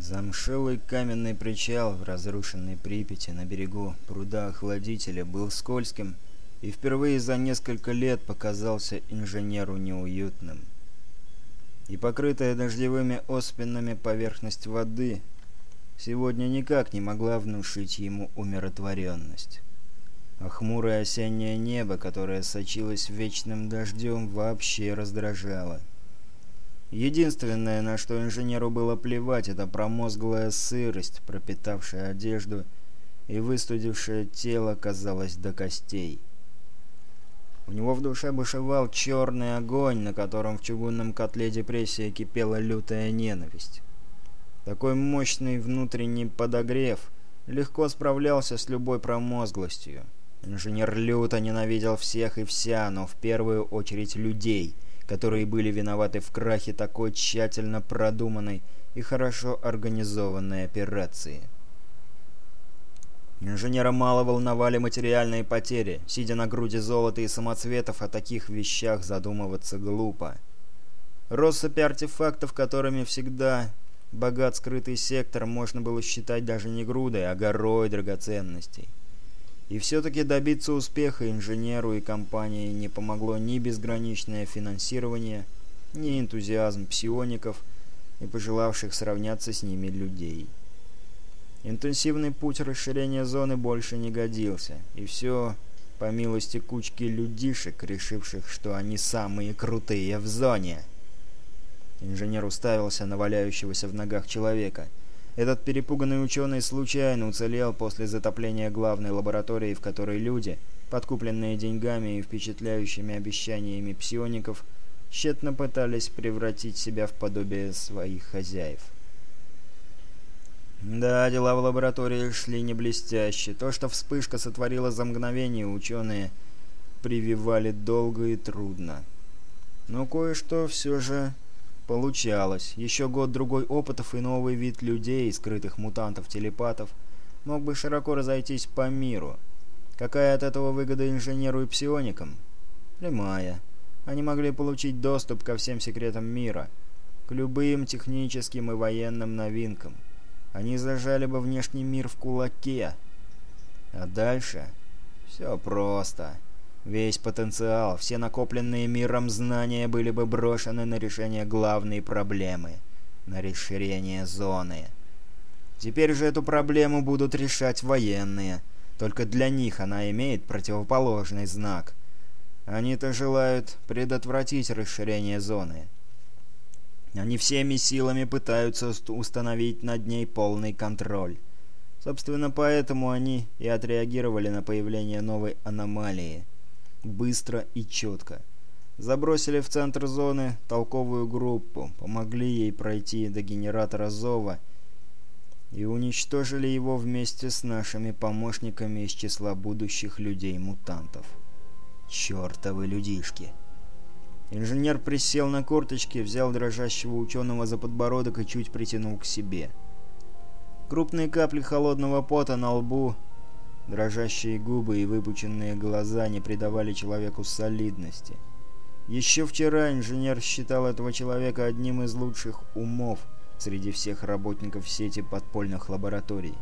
Замшелый каменный причал в разрушенной Припяти на берегу пруда охладителя был скользким и впервые за несколько лет показался инженеру неуютным. И покрытая дождевыми оспинами поверхность воды сегодня никак не могла внушить ему умиротворенность. А хмурое осеннее небо, которое сочилось вечным дождем, вообще раздражало – Единственное, на что инженеру было плевать, это промозглая сырость, пропитавшая одежду и выстудившее тело, казалось, до костей. У него в душе бушевал черный огонь, на котором в чугунном котле депрессии кипела лютая ненависть. Такой мощный внутренний подогрев легко справлялся с любой промозглостью. Инженер люто ненавидел всех и вся, но в первую очередь людей — которые были виноваты в крахе такой тщательно продуманной и хорошо организованной операции. Инженера мало волновали материальные потери. Сидя на груди золота и самоцветов, о таких вещах задумываться глупо. Россыпи артефактов, которыми всегда богат скрытый сектор, можно было считать даже не грудой, а горой драгоценностей. И все-таки добиться успеха инженеру и компании не помогло ни безграничное финансирование, ни энтузиазм псиоников и пожелавших сравняться с ними людей. Интенсивный путь расширения зоны больше не годился, и все по милости кучки людишек, решивших, что они самые крутые в зоне. Инженер уставился на валяющегося в ногах человека — этот перепуганный ученый случайно уцелел после затопления главной лаборатории, в которой люди, подкупленные деньгами и впечатляющими обещаниями псиоников, тщетно пытались превратить себя в подобие своих хозяев. Да, дела в лаборатории шли не блестяще. То, что вспышка сотворила за мгновение, ученые прививали долго и трудно. Но кое-что все же Получалось. Еще год-другой опытов и новый вид людей, скрытых мутантов-телепатов, мог бы широко разойтись по миру. Какая от этого выгода инженеру и псионикам? Прямая. Они могли получить доступ ко всем секретам мира, к любым техническим и военным новинкам. Они зажали бы внешний мир в кулаке. А дальше... Все просто. Весь потенциал, все накопленные миром знания были бы брошены на решение главной проблемы — на расширение зоны. Теперь же эту проблему будут решать военные. Только для них она имеет противоположный знак. Они-то желают предотвратить расширение зоны. Они всеми силами пытаются установить над ней полный контроль. Собственно, поэтому они и отреагировали на появление новой аномалии — быстро и четко. Забросили в центр зоны толковую группу, помогли ей пройти до генератора зова и уничтожили его вместе с нашими помощниками из числа будущих людей-мутантов. Чёртовы людишки! Инженер присел на корточки, взял дрожащего ученого за подбородок и чуть притянул к себе. Крупные капли холодного пота на лбу Дрожащие губы и выпученные глаза не придавали человеку солидности. Еще вчера инженер считал этого человека одним из лучших умов среди всех работников сети подпольных лабораторий.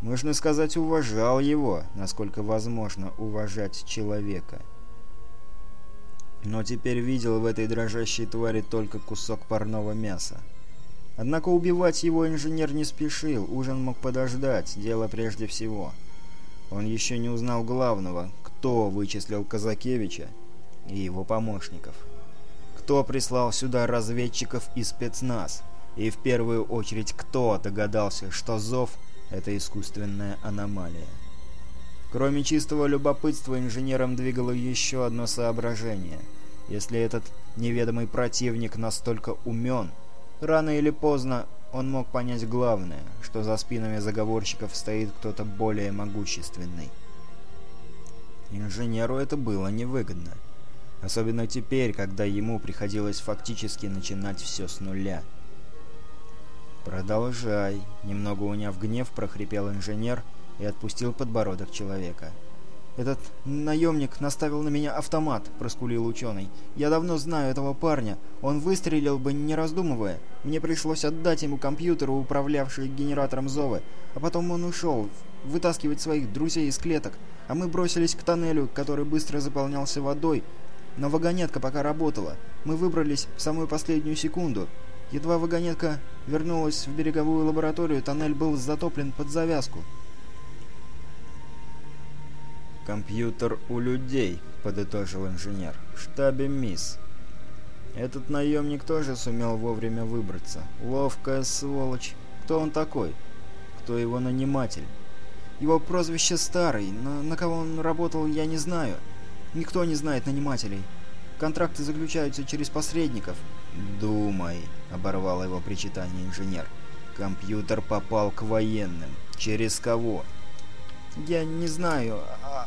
Можно сказать, уважал его, насколько возможно уважать человека. Но теперь видел в этой дрожащей твари только кусок парного мяса. Однако убивать его инженер не спешил, ужин мог подождать, дело прежде всего — он еще не узнал главного, кто вычислил Казакевича и его помощников. Кто прислал сюда разведчиков и спецназ, и в первую очередь кто догадался, что зов — это искусственная аномалия. Кроме чистого любопытства, инженерам двигало еще одно соображение. Если этот неведомый противник настолько умен, рано или поздно он мог понять главное, что за спинами заговорщиков стоит кто-то более могущественный. Инженеру это было невыгодно. Особенно теперь, когда ему приходилось фактически начинать все с нуля. «Продолжай», — немного уняв гнев, прохрипел инженер и отпустил подбородок человека. «Продолжай». Этот наемник наставил на меня автомат», — проскулил ученый. «Я давно знаю этого парня. Он выстрелил бы, не раздумывая. Мне пришлось отдать ему компьютер, управлявший генератором Зовы. А потом он ушел вытаскивать своих друзей из клеток. А мы бросились к тоннелю, который быстро заполнялся водой. Но вагонетка пока работала. Мы выбрались в самую последнюю секунду. Едва вагонетка вернулась в береговую лабораторию, тоннель был затоплен под завязку». «Компьютер у людей», — подытожил инженер. «В штабе МИС». Этот наемник тоже сумел вовремя выбраться. Ловкая сволочь. Кто он такой? Кто его наниматель? Его прозвище Старый, но на кого он работал, я не знаю. Никто не знает нанимателей. Контракты заключаются через посредников. «Думай», — оборвал его причитание инженер. «Компьютер попал к военным. Через кого?» «Я не знаю.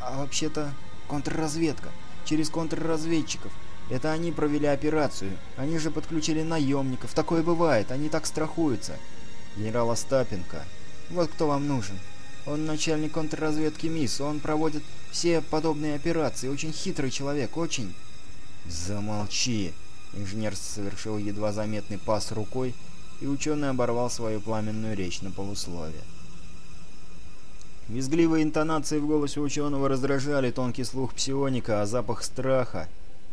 А вообще-то контрразведка, через контрразведчиков. Это они провели операцию. Они же подключили наемников. Такое бывает, они так страхуются. Генерал Остапенко. Вот кто вам нужен. Он начальник контрразведки МИС. Он проводит все подобные операции. Очень хитрый человек, очень... Замолчи. Инженер совершил едва заметный пас рукой, и ученый оборвал свою пламенную речь на полусловие. Визгливые интонации в голосе ученого раздражали тонкий слух псионика, а запах страха,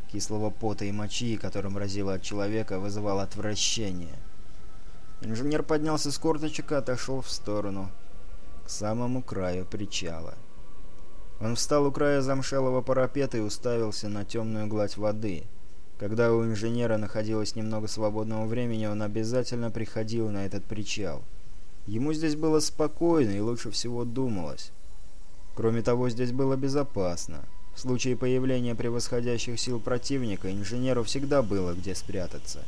кислого пота и мочи, которым разило от человека, вызывал отвращение. Инженер поднялся с корточек и отошел в сторону, к самому краю причала. Он встал у края замшелого парапета и уставился на темную гладь воды. Когда у инженера находилось немного свободного времени, он обязательно приходил на этот причал — Ему здесь было спокойно и лучше всего думалось. Кроме того, здесь было безопасно. В случае появления превосходящих сил противника, инженеру всегда было где спрятаться.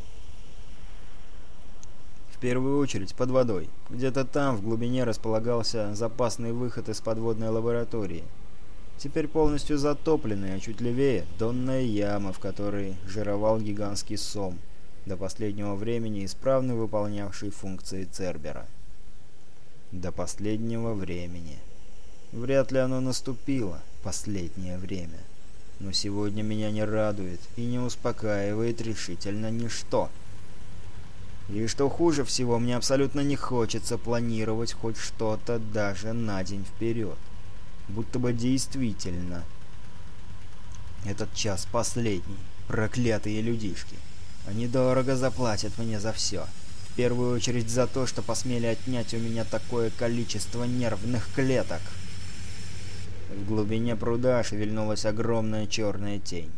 В первую очередь под водой. Где-то там, в глубине, располагался запасный выход из подводной лаборатории. Теперь полностью затопленная, а чуть левее – донная яма, в которой жировал гигантский сом, до последнего времени исправно выполнявший функции Цербера до последнего времени. Вряд ли оно наступило, последнее время. Но сегодня меня не радует и не успокаивает решительно ничто. И что хуже всего, мне абсолютно не хочется планировать хоть что-то даже на день вперед. Будто бы действительно. Этот час последний. Проклятые людишки. Они дорого заплатят мне за все первую очередь за то, что посмели отнять у меня такое количество нервных клеток. В глубине пруда шевельнулась огромная черная тень.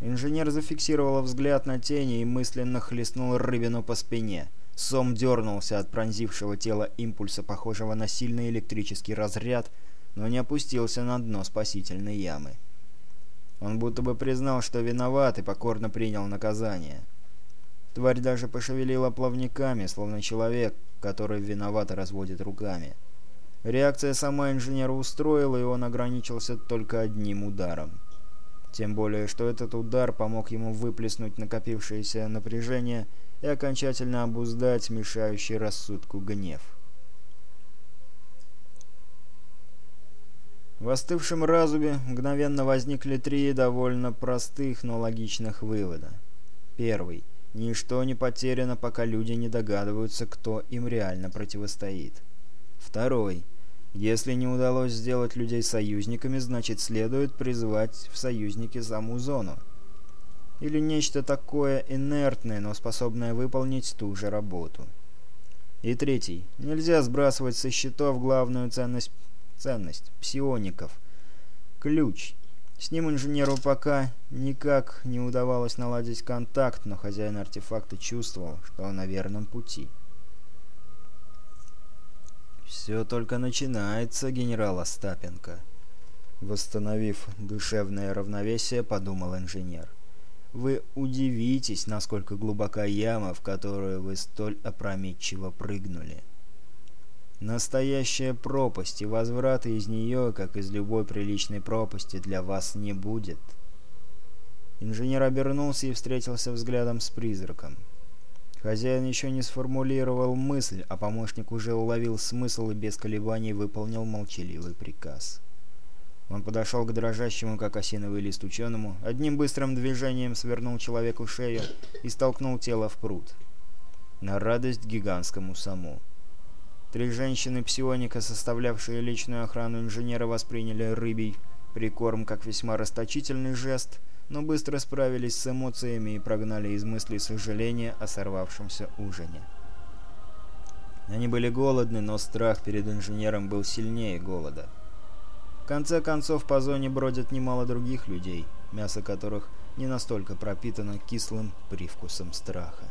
Инженер зафиксировал взгляд на тени и мысленно хлестнул рыбину по спине. Сом дернулся от пронзившего тела импульса, похожего на сильный электрический разряд, но не опустился на дно спасительной ямы. Он будто бы признал, что виноват, и покорно принял наказание. — Тварь даже пошевелила плавниками, словно человек, который виновато разводит руками. Реакция сама инженера устроила, и он ограничился только одним ударом. Тем более, что этот удар помог ему выплеснуть накопившееся напряжение и окончательно обуздать мешающий рассудку гнев. В остывшем разуме мгновенно возникли три довольно простых, но логичных вывода. Первый – Ничто не потеряно, пока люди не догадываются, кто им реально противостоит. Второй. Если не удалось сделать людей союзниками, значит следует призвать в союзники саму зону. Или нечто такое инертное, но способное выполнить ту же работу. И третий. Нельзя сбрасывать со счетов главную ценность, ценность псиоников. Ключ. С ним инженеру пока никак не удавалось наладить контакт, но хозяин артефакта чувствовал, что он на верном пути. «Все только начинается, генерал Остапенко», — восстановив душевное равновесие, подумал инженер. «Вы удивитесь, насколько глубока яма, в которую вы столь опрометчиво прыгнули». Настоящая пропасть, и возврата из нее, как из любой приличной пропасти, для вас не будет. Инженер обернулся и встретился взглядом с призраком. Хозяин еще не сформулировал мысль, а помощник уже уловил смысл и без колебаний выполнил молчаливый приказ. Он подошел к дрожащему, как осиновый лист ученому, одним быстрым движением свернул человеку шею и столкнул тело в пруд. На радость гигантскому саму. Три женщины-псионика, составлявшие личную охрану инженера, восприняли рыбий прикорм как весьма расточительный жест, но быстро справились с эмоциями и прогнали из мыслей сожаления о сорвавшемся ужине. Они были голодны, но страх перед инженером был сильнее голода. В конце концов, по зоне бродят немало других людей, мясо которых не настолько пропитано кислым привкусом страха.